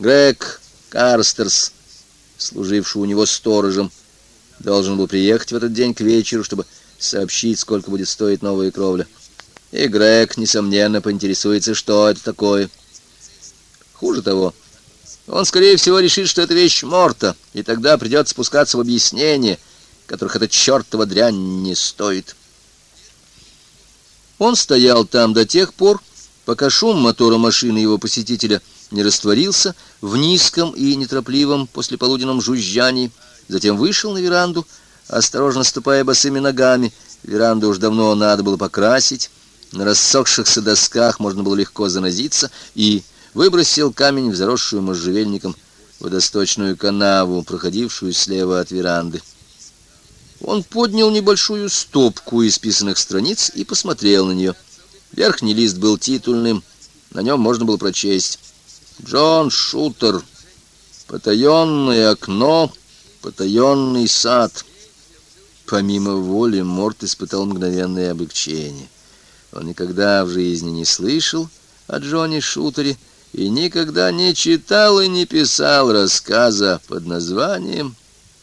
Грег Карстерс, служивший у него сторожем, должен был приехать в этот день к вечеру, чтобы сообщить, сколько будет стоить новая кровля. И Грег, несомненно, поинтересуется, что это такое. Хуже того, он, скорее всего, решит, что это вещь Морта, и тогда придется спускаться в объяснение, которых эта чертова дрянь не стоит. Он стоял там до тех пор, пока шум мотора машины его посетителя не растворился в низком и неторопливом послеполуденном жужжании, затем вышел на веранду, осторожно ступая босыми ногами. Веранду уж давно надо было покрасить, на рассохшихся досках можно было легко занозиться, и выбросил камень в заросшую можжевельником водосточную канаву, проходившую слева от веранды. Он поднял небольшую стопку исписанных страниц и посмотрел на нее. Верхний лист был титульным, на нем можно было прочесть «Джон Шутер. Потаенное окно, потаенный сад». Помимо воли Морт испытал мгновенное облегчение. Он никогда в жизни не слышал о Джоне Шутере и никогда не читал и не писал рассказа под названием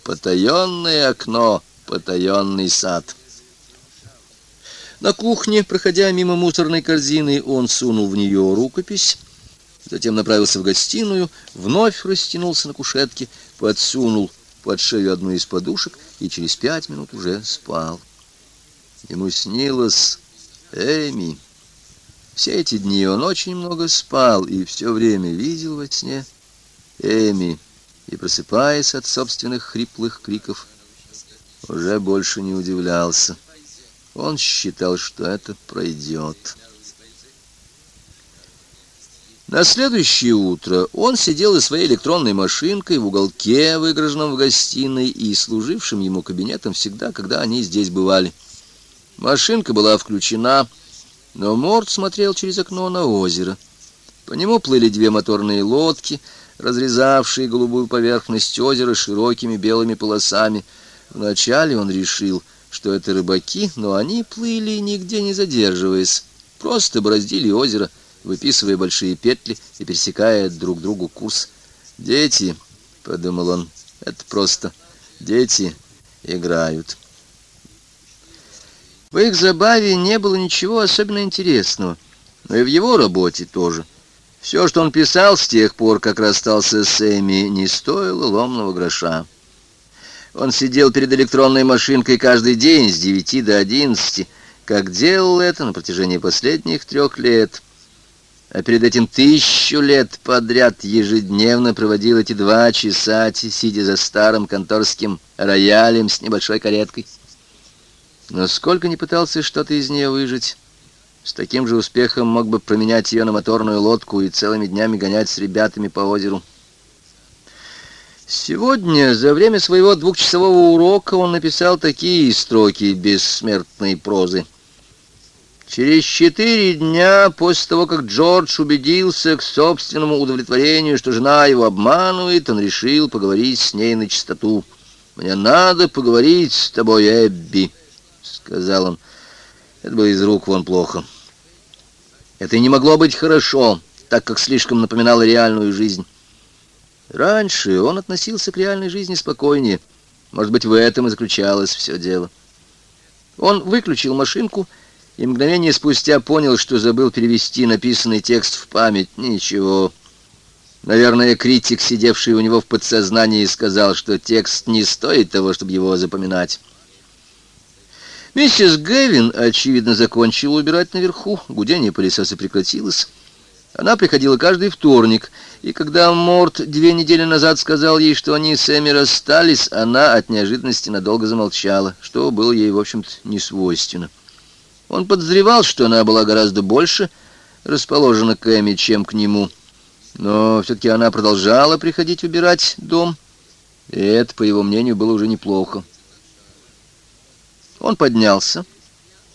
«Потаенное окно, потаенный сад». На кухне, проходя мимо мусорной корзины, он сунул в нее рукопись, затем направился в гостиную, вновь растянулся на кушетке, подсунул под шею одну из подушек и через пять минут уже спал. Ему снилось Эми. Все эти дни он очень много спал и все время видел во сне Эми, и, просыпаясь от собственных хриплых криков, уже больше не удивлялся. Он считал, что это пройдет. На следующее утро он сидел за своей электронной машинкой в уголке, выгороженном в гостиной, и служившим ему кабинетом всегда, когда они здесь бывали. Машинка была включена, но Морд смотрел через окно на озеро. По нему плыли две моторные лодки, разрезавшие голубую поверхность озера широкими белыми полосами. Вначале он решил, что это рыбаки, но они плыли, нигде не задерживаясь, просто бороздили озеро, выписывая большие петли и пересекая друг другу курс. «Дети», — подумал он, — «это просто дети играют». В их забаве не было ничего особенно интересного, но и в его работе тоже. Все, что он писал с тех пор, как расстался с Эми, не стоило ломного гроша. Он сидел перед электронной машинкой каждый день с девяти до одиннадцати, как делал это на протяжении последних трех лет. А перед этим тысячу лет подряд ежедневно проводил эти два часа, сидя за старым конторским роялем с небольшой кареткой. Но сколько не пытался что-то из нее выжить, с таким же успехом мог бы променять ее на моторную лодку и целыми днями гонять с ребятами по озеру. Сегодня, за время своего двухчасового урока, он написал такие строки бессмертной прозы. Через четыре дня после того, как Джордж убедился к собственному удовлетворению, что жена его обманывает, он решил поговорить с ней на чистоту. «Мне надо поговорить с тобой, Эбби», — сказал он. Это было из рук вон плохо. Это и не могло быть хорошо, так как слишком напоминало реальную жизнь. Раньше он относился к реальной жизни спокойнее. Может быть, в этом и заключалось все дело. Он выключил машинку и мгновение спустя понял, что забыл перевести написанный текст в память. Ничего. Наверное, критик, сидевший у него в подсознании, сказал, что текст не стоит того, чтобы его запоминать. Миссис Гэвин, очевидно, закончила убирать наверху. Гудение пылесоса прекратилось. Она приходила каждый вторник, и когда Морт две недели назад сказал ей, что они с Эми расстались, она от неожиданности надолго замолчала, что было ей, в общем-то, не свойственно. Он подозревал, что она была гораздо больше расположена к Эми, чем к нему, но все-таки она продолжала приходить убирать дом, и это, по его мнению, было уже неплохо. Он поднялся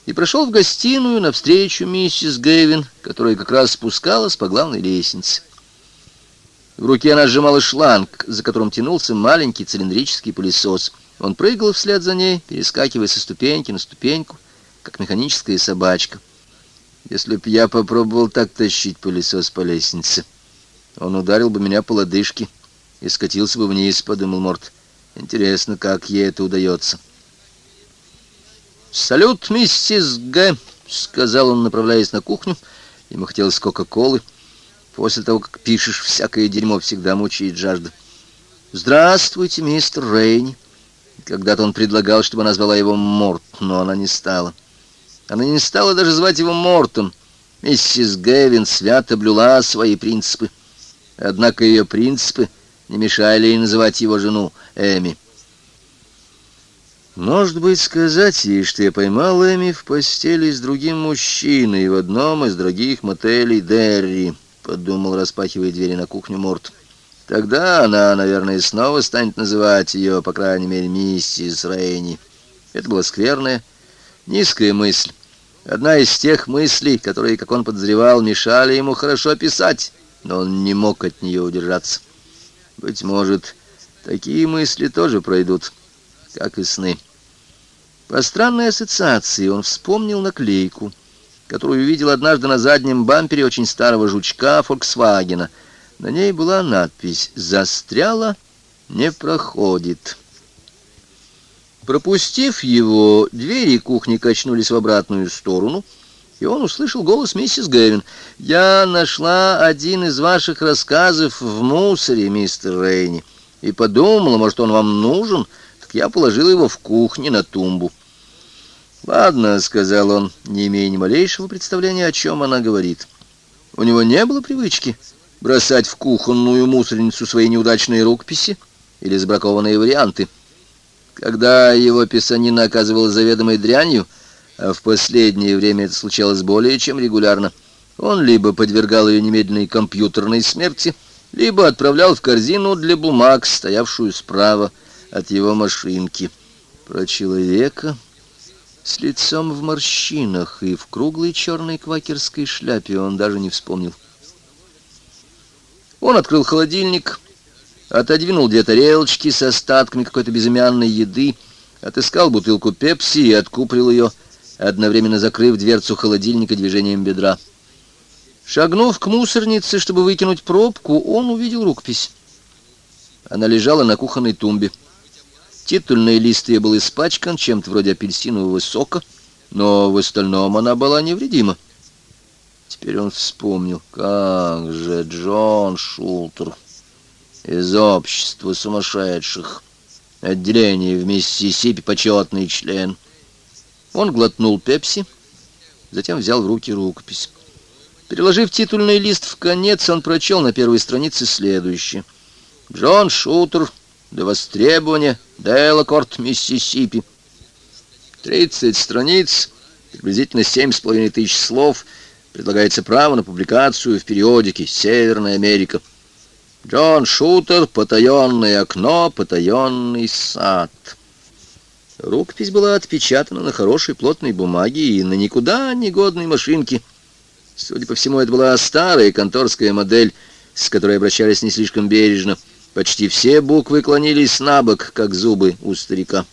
и прошел в гостиную навстречу миссис Гэвин, которая как раз спускалась по главной лестнице. В руке она сжимала шланг, за которым тянулся маленький цилиндрический пылесос. Он прыгал вслед за ней, перескакивая со ступеньки на ступеньку, как механическая собачка. Если б я попробовал так тащить пылесос по лестнице, Он ударил бы меня по лодыжке и скатился бы вниз, подумал Морт. Интересно, как ей это удается. «Салют, миссис Г», — сказал он, направляясь на кухню. Ему хотелось кока-колы. После того, как пишешь, всякое дерьмо всегда мучает жажда. «Здравствуйте, мистер Рейни». Когда-то он предлагал, чтобы она звала его Морт, но она не стала. Она не стала даже звать его Мортон. Миссис Гэвин свято блюла свои принципы. Однако ее принципы не мешали ей называть его жену Эми. Может быть, сказать ей, что я поймал Эми в постели с другим мужчиной в одном из дорогих мотелей Дерри, подумал, распахивая двери на кухню Морт. Тогда она, наверное, снова станет называть ее, по крайней мере, миссис Рейни. Это была скверная, низкая мысль. Одна из тех мыслей, которые, как он подозревал, мешали ему хорошо писать, но он не мог от нее удержаться. Быть может, такие мысли тоже пройдут, как и сны. По странной ассоциации он вспомнил наклейку, которую увидел однажды на заднем бампере очень старого жучка «Фольксвагена». На ней была надпись «Застряла, не проходит». Пропустив его, двери кухни качнулись в обратную сторону, и он услышал голос миссис Гэвин. «Я нашла один из ваших рассказов в мусоре, мистер Рейни, и подумала, может, он вам нужен, так я положила его в кухне на тумбу». «Ладно», — сказал он, не имея ни малейшего представления, о чем она говорит. У него не было привычки бросать в кухонную мусорницу свои неудачные рукописи или сбракованные варианты. Когда его писанина оказывалась заведомой дрянью, а в последнее время это случалось более чем регулярно, он либо подвергал ее немедленной компьютерной смерти, либо отправлял в корзину для бумаг, стоявшую справа от его машинки. Про человека с лицом в морщинах и в круглой черной квакерской шляпе он даже не вспомнил. Он открыл холодильник, отодвинул две тарелочки с остатками какой-то безымянной еды, отыскал бутылку пепси и откуприл ее, одновременно закрыв дверцу холодильника движением бедра. Шагнув к мусорнице, чтобы выкинуть пробку, он увидел рукопись. Она лежала на кухонной тумбе. Титульный лист ее был испачкан чем-то вроде апельсинового сока, но в остальном она была невредима. Теперь он вспомнил, как же Джон Шултер из общества сумасшедших. Отделение в Миссисипи почетный член. Он глотнул пепси, затем взял в руки рукопись. Переложив титульный лист в конец, он прочел на первой странице следующее. Джон Шутер до востребования Делакорт, Миссисипи. Тридцать страниц, приблизительно семь с половиной тысяч слов. Предлагается право на публикацию в периодике «Северная Америка». Джон Шутер, потаенное окно, потаенный сад. Рукопись была отпечатана на хорошей плотной бумаге и на никуда негодной машинке. Судя по всему, это была старая конторская модель, с которой обращались не слишком бережно. Почти все буквы клонились на бок, как зубы у старика.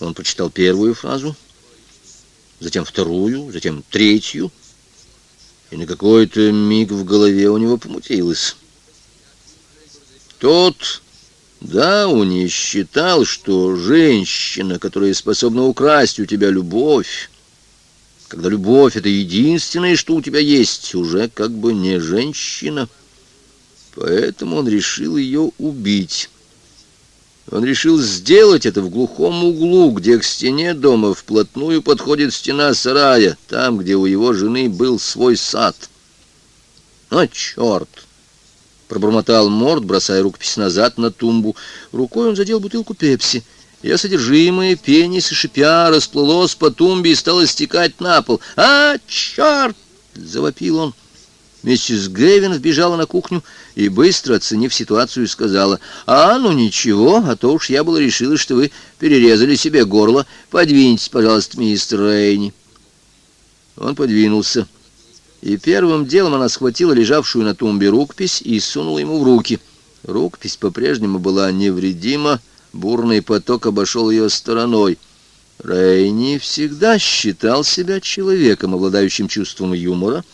Он прочитал первую фразу, затем вторую, затем третью — и на какой-то миг в голове у него помутилось. Тот Дауни считал, что женщина, которая способна украсть у тебя любовь, когда любовь — это единственное, что у тебя есть, уже как бы не женщина. Поэтому он решил ее убить. Он решил сделать это в глухом углу, где к стене дома вплотную подходит стена сарая, там, где у его жены был свой сад. «А, черт!» — пробормотал Морд, бросая рукопись назад на тумбу. Рукой он задел бутылку пепси. Ее содержимое, пенис и шипя, расплылось по тумбе и стало стекать на пол. «А, черт!» — завопил он. Миссис Гэвин вбежала на кухню и, быстро оценив ситуацию, сказала, «А, ну ничего, а то уж я была решила, что вы перерезали себе горло. Подвиньтесь, пожалуйста, мистер Рейни». Он подвинулся, и первым делом она схватила лежавшую на тумбе рукопись и сунула ему в руки. Рукопись по-прежнему была невредима, бурный поток обошел ее стороной. Рейни всегда считал себя человеком, обладающим чувством юмора,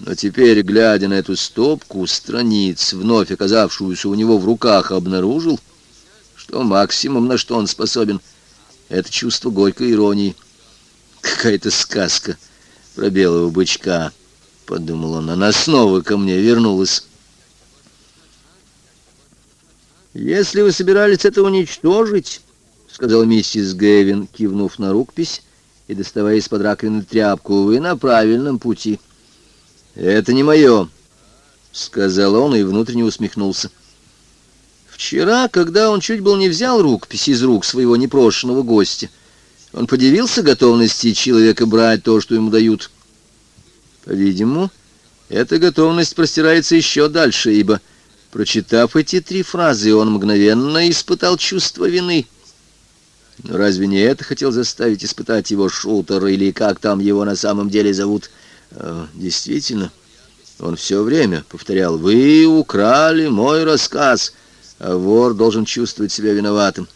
Но теперь, глядя на эту стопку страниц, вновь оказавшуюся у него в руках, обнаружил, что максимум, на что он способен, это чувство горькой иронии. Какая-то сказка про белого бычка, — подумал он, — она снова ко мне вернулась. «Если вы собирались это уничтожить, — сказала миссис Гэвин, кивнув на рукопись и доставая из-под раковины тряпку, — вы на правильном пути». «Это не мое», — сказал он и внутренне усмехнулся. Вчера, когда он чуть был не взял рукопись из рук своего непрошенного гостя, он подивился готовности человека брать то, что ему дают. По-видимому, эта готовность простирается еще дальше, ибо... Прочитав эти три фразы, он мгновенно испытал чувство вины. Но разве не это хотел заставить испытать его шутер, или как там его на самом деле зовут? А, действительно, он все время повторял «Вы украли мой рассказ», а вор должен чувствовать себя виноватым.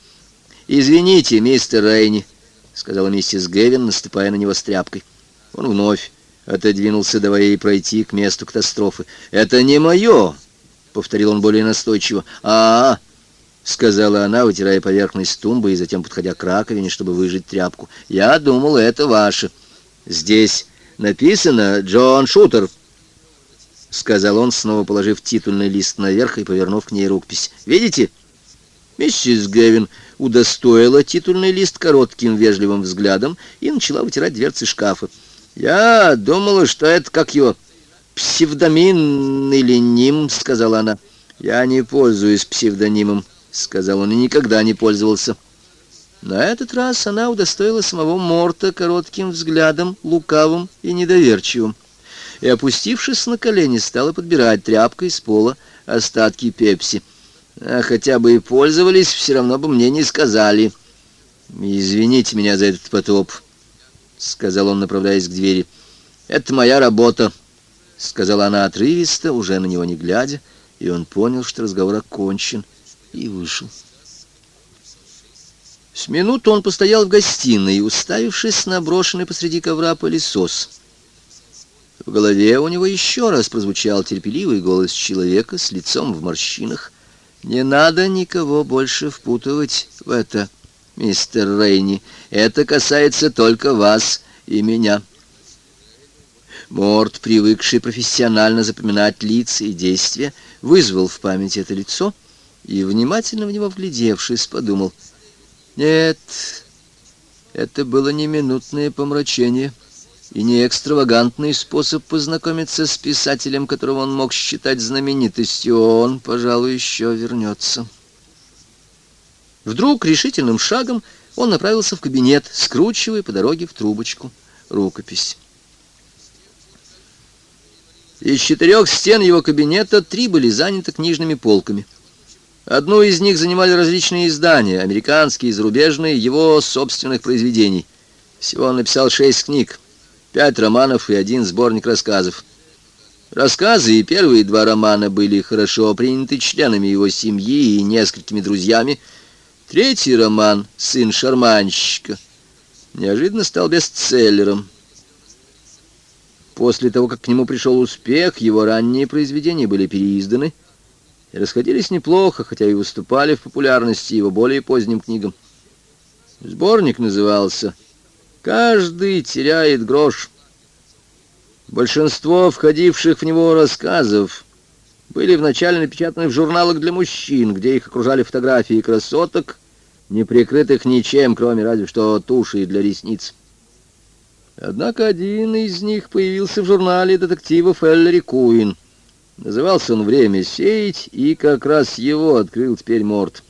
«Извините, мистер Рейни», — сказала миссис Гевин, наступая на него с тряпкой. Он вновь отодвинулся, давая ей пройти к месту катастрофы. «Это не мое!» — повторил он более настойчиво. а, -а, -а сказала она, вытирая поверхность тумбы и затем подходя к раковине, чтобы выжать тряпку. «Я думал, это ваше. Здесь написано «Джон Шутер», — сказал он, снова положив титульный лист наверх и повернув к ней рукопись. «Видите?» Миссис Гэвин удостоила титульный лист коротким вежливым взглядом и начала вытирать дверцы шкафа. «Я думала, что это как его...» «Псевдомин или ним», — сказала она. «Я не пользуюсь псевдонимом», — сказал он, — «и никогда не пользовался». На этот раз она удостоила самого Морта коротким взглядом, лукавым и недоверчивым, и, опустившись на колени, стала подбирать тряпкой с пола остатки пепси. А хотя бы и пользовались, все равно бы мне не сказали. «Извините меня за этот потоп», — сказал он, направляясь к двери. «Это моя работа», — сказала она отрывисто, уже на него не глядя, и он понял, что разговор окончен, и вышел. С минуту он постоял в гостиной, уставившись на брошенный посреди ковра пылесос. В голове у него еще раз прозвучал терпеливый голос человека с лицом в морщинах. «Не надо никого больше впутывать в это, мистер Рейни. Это касается только вас и меня». Морд, привыкший профессионально запоминать лица и действия, вызвал в памяти это лицо и, внимательно в него вглядевшись, подумал, «Нет, это было не минутное помрачение» и не экстравагантный способ познакомиться с писателем, которого он мог считать знаменитостью, он, пожалуй, еще вернется. Вдруг решительным шагом он направился в кабинет, скручивая по дороге в трубочку рукопись. Из четырех стен его кабинета три были заняты книжными полками. Одну из них занимали различные издания, американские и зарубежные, его собственных произведений. Всего он написал шесть книг, пять романов и один сборник рассказов. Рассказы и первые два романа были хорошо приняты членами его семьи и несколькими друзьями. Третий роман «Сын шарманщика» неожиданно стал бестселлером. После того, как к нему пришел успех, его ранние произведения были переизданы и расходились неплохо, хотя и выступали в популярности его более поздним книгам. Сборник назывался «Каждый теряет грош». Большинство входивших в него рассказов были вначале напечатаны в журналах для мужчин, где их окружали фотографии красоток, не прикрытых ничем, кроме разве что туши для ресниц. Однако один из них появился в журнале детективов Эллери Куин. Назывался он «Время сеять», и как раз его открыл теперь Морт.